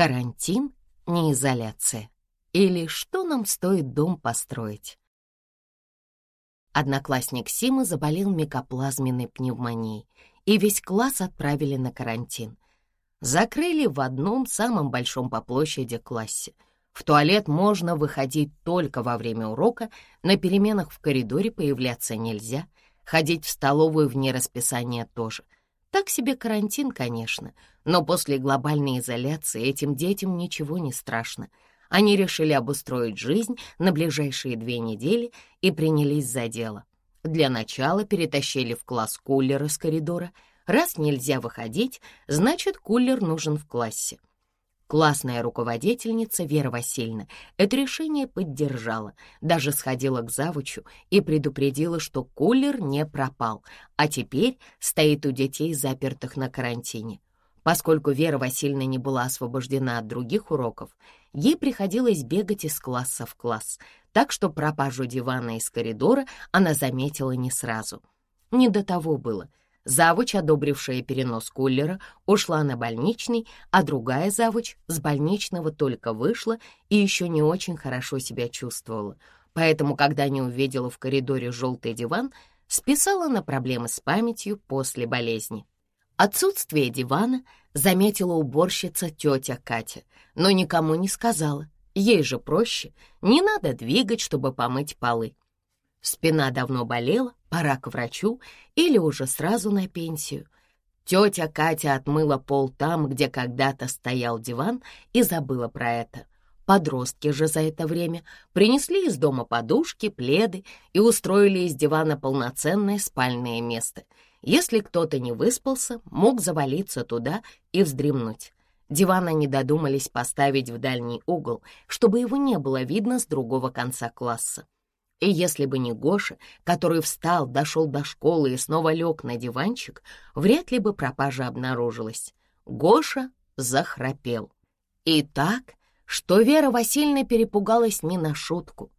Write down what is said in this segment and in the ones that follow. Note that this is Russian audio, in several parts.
Карантин не изоляция. Или что нам стоит дом построить? Одноклассник Симы заболел микоплазменной пневмонией, и весь класс отправили на карантин. Закрыли в одном самом большом по площади классе. В туалет можно выходить только во время урока, на переменах в коридоре появляться нельзя, ходить в столовую вне расписания тоже. Так себе карантин, конечно, но после глобальной изоляции этим детям ничего не страшно — они решили обустроить жизнь на ближайшие две недели и принялись за дело. Для начала перетащили в класс кулер из коридора. Раз нельзя выходить, значит, кулер нужен в классе. Классная руководительница Вера Васильевна это решение поддержала, даже сходила к завучу и предупредила, что кулер не пропал, а теперь стоит у детей, запертых на карантине. Поскольку Вера Васильевна не была освобождена от других уроков, ей приходилось бегать из класса в класс, так что пропажу дивана из коридора она заметила не сразу. Не до того было. Завуч, одобрившая перенос кулера, ушла на больничный, а другая завуч с больничного только вышла и еще не очень хорошо себя чувствовала. Поэтому, когда не увидела в коридоре желтый диван, списала на проблемы с памятью после болезни. Отсутствие дивана заметила уборщица тетя Катя, но никому не сказала. Ей же проще, не надо двигать, чтобы помыть полы. Спина давно болела, пора к врачу или уже сразу на пенсию. Тетя Катя отмыла пол там, где когда-то стоял диван, и забыла про это. Подростки же за это время принесли из дома подушки, пледы и устроили из дивана полноценное спальное место — если кто-то не выспался, мог завалиться туда и вздремнуть. Диван они додумались поставить в дальний угол, чтобы его не было видно с другого конца класса. И если бы не Гоша, который встал, дошел до школы и снова лег на диванчик, вряд ли бы пропажа обнаружилась. Гоша захрапел. И так, что Вера Васильевна перепугалась не на шутку.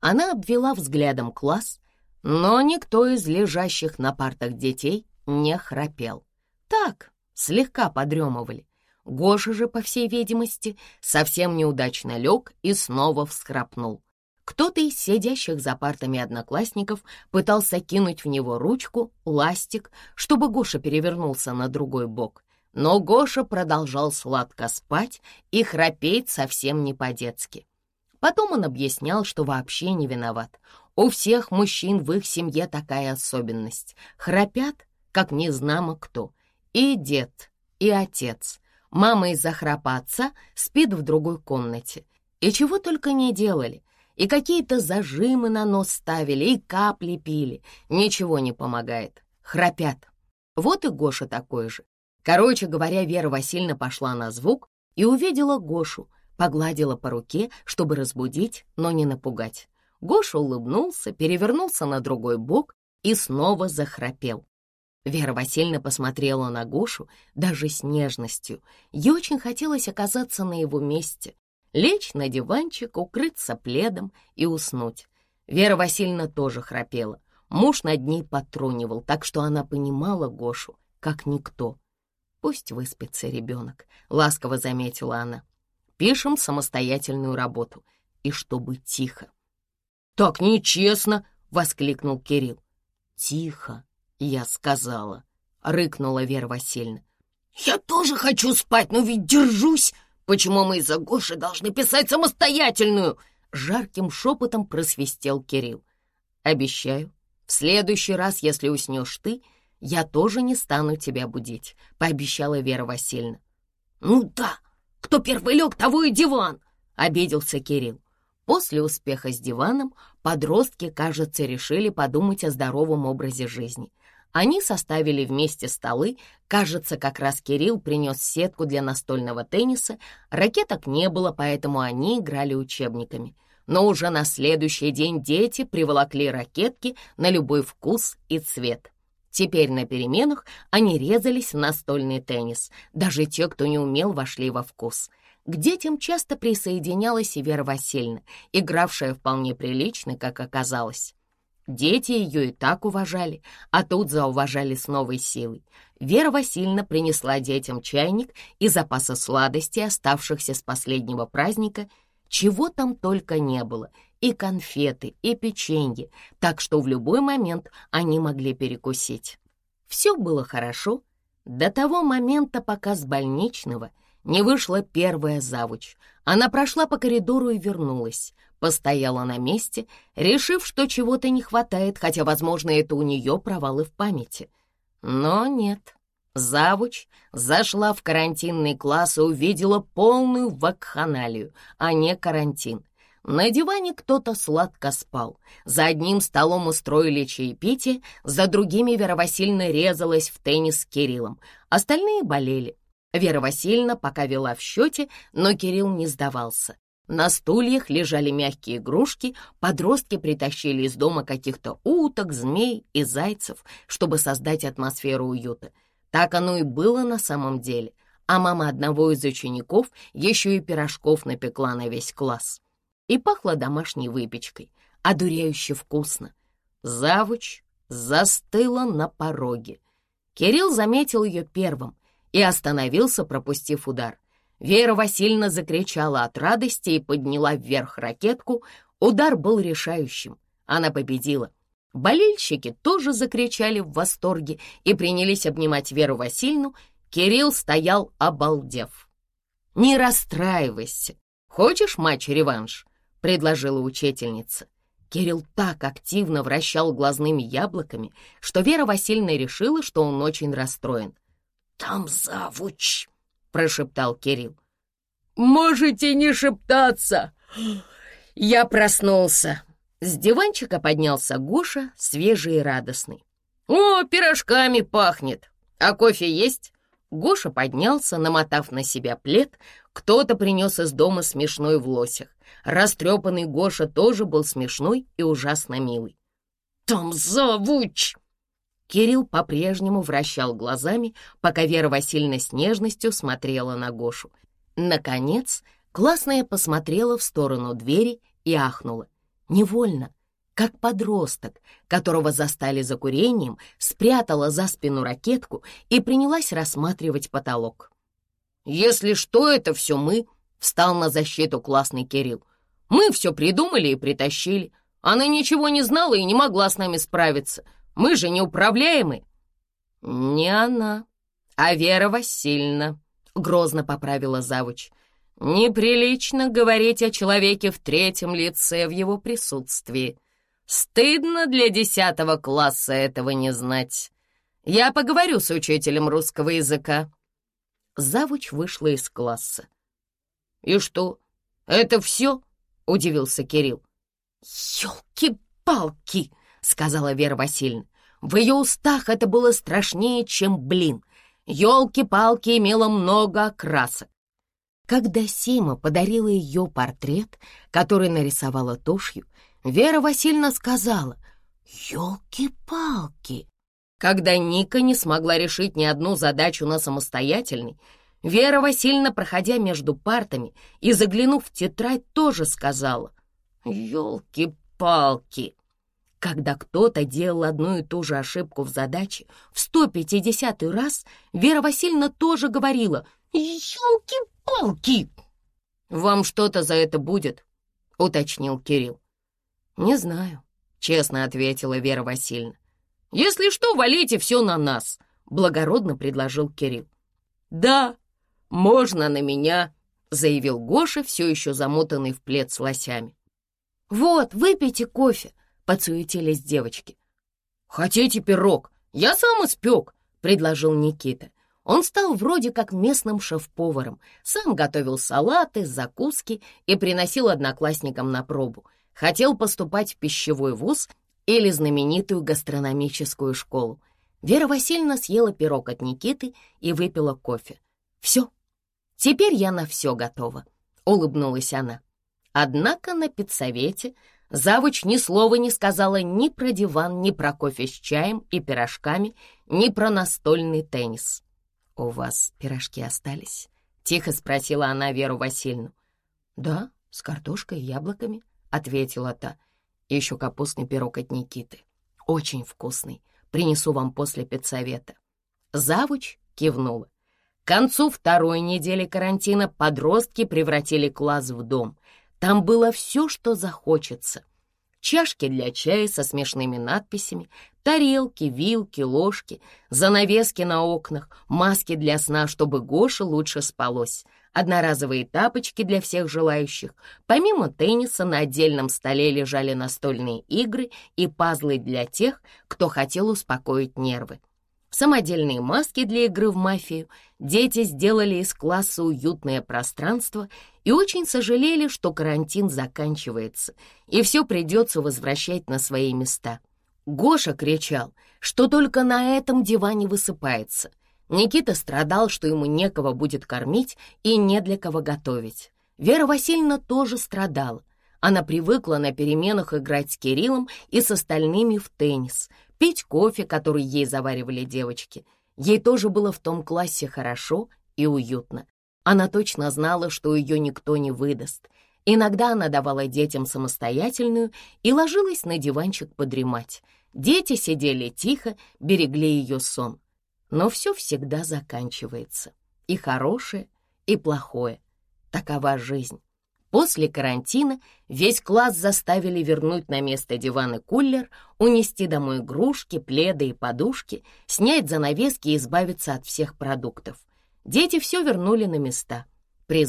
Она обвела взглядом класс, но никто из лежащих на партах детей не храпел. Так, слегка подремывали. Гоша же, по всей видимости, совсем неудачно лег и снова всхрапнул. Кто-то из сидящих за партами одноклассников пытался кинуть в него ручку, ластик, чтобы Гоша перевернулся на другой бок. Но Гоша продолжал сладко спать и храпеть совсем не по-детски. Потом он объяснял, что вообще не виноват. У всех мужчин в их семье такая особенность. Храпят, как незнамо кто. И дед, и отец. Мама из-за храпа отца спит в другой комнате. И чего только не делали. И какие-то зажимы на нос ставили, и капли пили. Ничего не помогает. Храпят. Вот и Гоша такой же. Короче говоря, Вера Васильевна пошла на звук и увидела Гошу, погладила по руке, чтобы разбудить, но не напугать. Гоша улыбнулся, перевернулся на другой бок и снова захрапел. Вера Васильевна посмотрела на Гошу даже с нежностью. Ей очень хотелось оказаться на его месте, лечь на диванчик, укрыться пледом и уснуть. Вера Васильевна тоже храпела. Муж над ней потрунивал, так что она понимала Гошу, как никто. «Пусть выспится ребенок», — ласково заметила она. «Пишем самостоятельную работу, и чтобы тихо». «Так нечестно!» — воскликнул Кирилл. «Тихо!» — я сказала, — рыкнула Вера Васильевна. «Я тоже хочу спать, но ведь держусь! Почему мы из-за Гоши должны писать самостоятельную?» Жарким шепотом просвистел Кирилл. «Обещаю, в следующий раз, если уснешь ты, я тоже не стану тебя будить», — пообещала Вера Васильевна. «Ну да, кто первый лег, того и диван!» — обиделся Кирилл. После успеха с диваном подростки, кажется, решили подумать о здоровом образе жизни. Они составили вместе столы, кажется, как раз Кирилл принес сетку для настольного тенниса, ракеток не было, поэтому они играли учебниками. Но уже на следующий день дети приволокли ракетки на любой вкус и цвет. Теперь на переменах они резались в настольный теннис. Даже те, кто не умел, вошли во вкус — к детям часто присоединялась и Вера Васильевна, игравшая вполне прилично, как оказалось. Дети ее и так уважали, а тут зауважали с новой силой. Вера Васильевна принесла детям чайник и запасы сладостей, оставшихся с последнего праздника, чего там только не было, и конфеты, и печенье, так что в любой момент они могли перекусить. Все было хорошо до того момента, пока с больничного не вышла первая завуч. Она прошла по коридору и вернулась постояла на месте, решив, что чего-то не хватает, хотя, возможно, это у нее провалы в памяти. Но нет. Завуч зашла в карантинный класс и увидела полную вакханалию, а не карантин. На диване кто-то сладко спал. За одним столом устроили чаепитие, за другими Вера Васильевна резалась в теннис с Кириллом. Остальные болели. Вера Васильевна пока вела в счете, но Кирилл не сдавался. На стульях лежали мягкие игрушки, подростки притащили из дома каких-то уток, змей и зайцев, чтобы создать атмосферу уюта. Так оно и было на самом деле, а мама одного из учеников еще и пирожков напекла на весь класс. И пахло домашней выпечкой, одуряюще вкусно. Завуч застыла на пороге. Кирилл заметил ее первым и остановился, пропустив удар. Вера Васильевна закричала от радости и подняла вверх ракетку. Удар был решающим. Она победила. Болельщики тоже закричали в восторге и принялись обнимать Веру Васильевну. Кирилл стоял, обалдев. «Не расстраивайся. Хочешь матч-реванш?» — предложила учительница. Кирилл так активно вращал глазными яблоками, что Вера Васильевна решила, что он очень расстроен. «Там завуч!» прошептал Кирилл. «Можете не шептаться!» Я проснулся. С диванчика поднялся Гоша, свежий и радостный. «О, пирожками пахнет! А кофе есть?» Гоша поднялся, намотав на себя плед. Кто-то принес из дома смешной в лосях. Растрепанный Гоша тоже был смешной и ужасно милый. «Там завуч!» Кирилл по-прежнему вращал глазами, пока Вера Васильевна с нежностью смотрела на Гошу. Наконец, классная посмотрела в сторону двери и ахнула. Невольно, как подросток, которого застали за курением, спрятала за спину ракетку и принялась рассматривать потолок. «Если что, это все мы», — встал на защиту классный Кирилл. «Мы все придумали и притащили. Она ничего не знала и не могла с нами справиться. Мы же неуправляемы!» «Не она, а Вера Васильевна», — грозно поправила завуч. «Неприлично говорить о человеке в третьем лице в его присутствии. Стыдно для десятого класса этого не знать. Я поговорю с учителем русского языка». Завуч вышла из класса. «И что, это все?» — удивился Кирилл. «Елки-палки!» — сказала Вера Васильевна. В ее устах это было страшнее, чем блин. Елки-палки имела много окрасок. Когда Сима подарила ее портрет, который нарисовала тушью, Вера Васильевна сказала «Елки-палки». Когда Ника не смогла решить ни одну задачу на самостоятельной, Вера Васильевна, проходя между партами и заглянув в тетрадь, тоже сказала «Елки-палки». Когда кто-то делал одну и ту же ошибку в задаче, в 150 раз Вера Васильевна тоже говорила «Елки-палки!» «Вам что-то за это будет?» — уточнил Кирилл. «Не знаю», — честно ответила Вера Васильевна. «Если что, валите все на нас», — благородно предложил Кирилл. «Да, можно на меня», — заявил Гоша, все еще замотанный в плед с лосями. «Вот, выпейте кофе», — подсуетились девочки. «Хотите пирог? Я сам испек», — предложил Никита. Он стал вроде как местным шеф-поваром, сам готовил салаты, закуски и приносил одноклассникам на пробу. Хотел поступать в пищевой вуз или знаменитую гастрономическую школу. Вера Васильевна съела пирог от Никиты и выпила кофе. «Все, теперь я на все готова», — улыбнулась она. Однако на педсовете Завуч ни слова не сказала ни про диван, ни про кофе с чаем и пирожками, ни про настольный теннис. «У вас пирожки остались?» — тихо спросила она Веру Васильевну. «Да, с картошкой и яблоками», — ответила та. Еще капустный пирог от Никиты. Очень вкусный. Принесу вам после педсовета. Завуч кивнула. К концу второй недели карантина подростки превратили класс в дом. Там было все, что захочется. Чашки для чая со смешными надписями, тарелки, вилки, ложки, занавески на окнах, маски для сна, чтобы Гоше лучше спалось, одноразовые тапочки для всех желающих. Помимо тенниса на отдельном столе лежали настольные игры и пазлы для тех, кто хотел успокоить нервы. Самодельные маски для игры в мафию дети сделали из класса уютное пространство и очень сожалели, что карантин заканчивается, и все придется возвращать на свои места. Гоша кричал, что только на этом диване высыпается — Никита страдал, что ему некого будет кормить и не для кого готовить. Вера Васильевна тоже страдала. Она привыкла на переменах играть с Кириллом и с остальными в теннис, пить кофе, который ей заваривали девочки. Ей тоже было в том классе хорошо и уютно. Она точно знала, что ее никто не выдаст. Иногда она давала детям самостоятельную и ложилась на диванчик подремать. Дети сидели тихо, берегли ее сон. Но все всегда заканчивается. И хорошее, и плохое. Такова жизнь. После карантина весь класс заставили вернуть на место диван и кулер, унести домой игрушки, пледы и подушки, снять занавески и избавиться от всех продуктов. Дети все вернули на места. При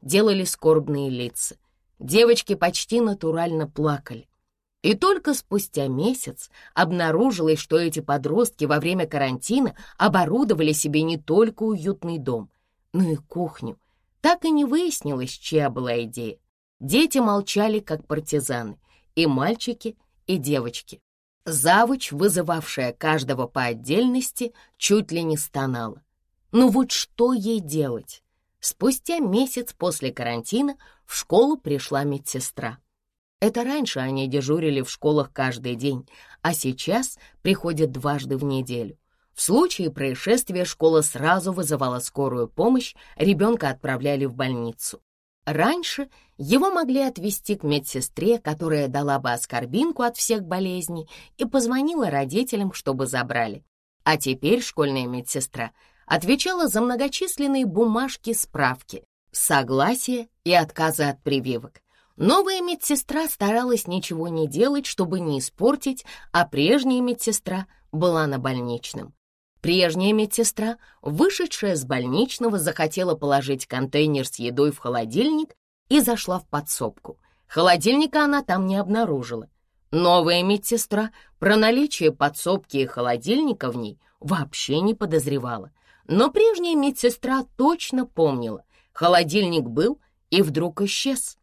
делали скорбные лица. Девочки почти натурально плакали. И только спустя месяц обнаружилось, что эти подростки во время карантина оборудовали себе не только уютный дом, но и кухню. Так и не выяснилось, чья была идея. Дети молчали, как партизаны, и мальчики, и девочки. Завуч, вызывавшая каждого по отдельности, чуть ли не стонала. Ну вот что ей делать? Спустя месяц после карантина в школу пришла медсестра. Это раньше они дежурили в школах каждый день, а сейчас приходят дважды в неделю. В случае происшествия школа сразу вызывала скорую помощь, ребенка отправляли в больницу. Раньше его могли отвезти к медсестре, которая дала бы аскорбинку от всех болезней и позвонила родителям, чтобы забрали. А теперь школьная медсестра отвечала за многочисленные бумажки-справки, согласия и отказы от прививок. Новая медсестра старалась ничего не делать, чтобы не испортить, а прежняя медсестра была на больничном. Прежняя медсестра, вышедшая с больничного, захотела положить контейнер с едой в холодильник и зашла в подсобку. Холодильника она там не обнаружила. Новая медсестра про наличие подсобки и холодильника в ней вообще не подозревала. Но прежняя медсестра точно помнила. Холодильник был и вдруг исчез.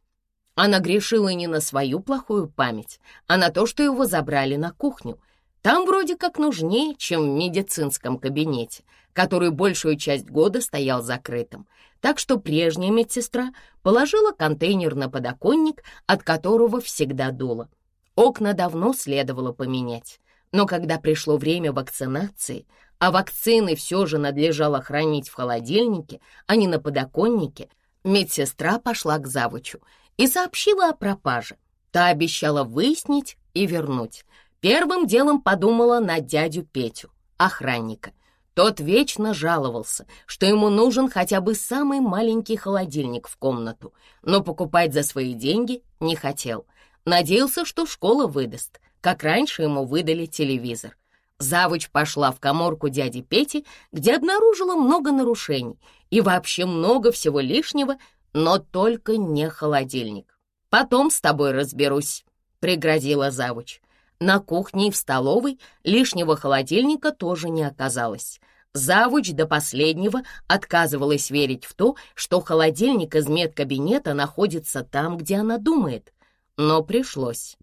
Она грешила не на свою плохую память, а на то, что его забрали на кухню. Там вроде как нужнее, чем в медицинском кабинете, который большую часть года стоял закрытым. Так что прежняя медсестра положила контейнер на подоконник, от которого всегда дуло. Окна давно следовало поменять. Но когда пришло время вакцинации, а вакцины все же надлежало хранить в холодильнике, а не на подоконнике, медсестра пошла к завучу и сообщила о пропаже. Та обещала выяснить и вернуть. Первым делом подумала на дядю Петю, охранника. Тот вечно жаловался, что ему нужен хотя бы самый маленький холодильник в комнату, но покупать за свои деньги не хотел. Надеялся, что школа выдаст, как раньше ему выдали телевизор. Завуч пошла в коморку дяди Пети, где обнаружила много нарушений и вообще много всего лишнего, но только не холодильник. Потом с тобой разберусь», — пригрозила завуч. На кухне и в столовой лишнего холодильника тоже не оказалось. Завуч до последнего отказывалась верить в то, что холодильник из медкабинета находится там, где она думает. Но пришлось.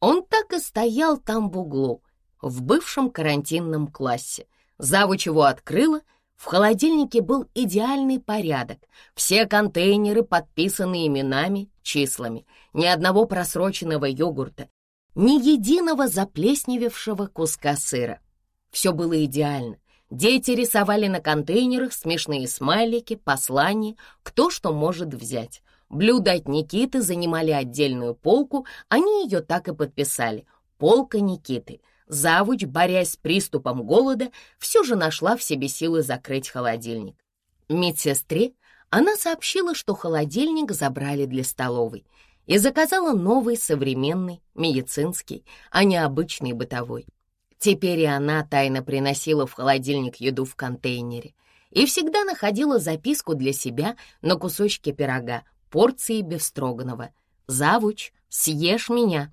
Он так и стоял там в углу, в бывшем карантинном классе. Завуч его открыла — в холодильнике был идеальный порядок. Все контейнеры подписаны именами, числами. Ни одного просроченного йогурта, ни единого заплесневевшего куска сыра. Все было идеально. Дети рисовали на контейнерах смешные смайлики, послания, кто что может взять. Блюда от Никиты занимали отдельную полку, они ее так и подписали «Полка Никиты». Завуч, борясь с приступом голода, все же нашла в себе силы закрыть холодильник. Медсестре она сообщила, что холодильник забрали для столовой и заказала новый современный, медицинский, а не обычный бытовой. Теперь и она тайно приносила в холодильник еду в контейнере и всегда находила записку для себя на кусочке пирога, порции бефстроганова. «Завуч, съешь меня!»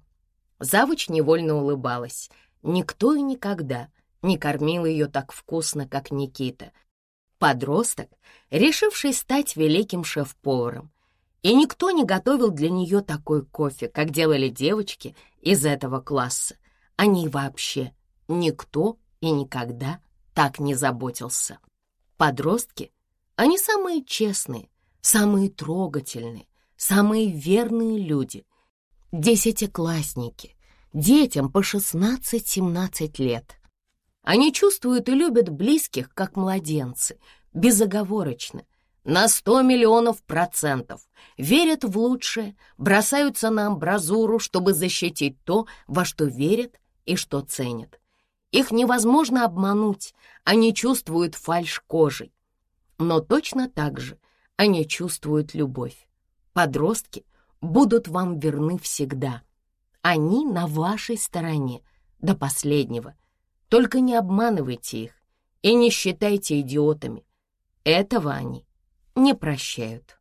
Завуч невольно улыбалась. Никто и никогда не кормил ее так вкусно, как Никита. Подросток, решивший стать великим шеф-поваром. И никто не готовил для нее такой кофе, как делали девочки из этого класса. Они вообще никто и никогда так не заботился. Подростки, они самые честные, самые трогательные, самые верные люди. Десятиклассники, детям по 16-17 лет. Они чувствуют и любят близких, как младенцы, безоговорочно, на сто миллионов процентов, верят в лучшее, бросаются на амбразуру, чтобы защитить то, во что верят и что ценят. Их невозможно обмануть, они чувствуют фальшь кожей. Но точно так же они чувствуют любовь. Подростки будут вам верны всегда. Они на вашей стороне до последнего. Только не обманывайте их и не считайте идиотами. Этого они не прощают.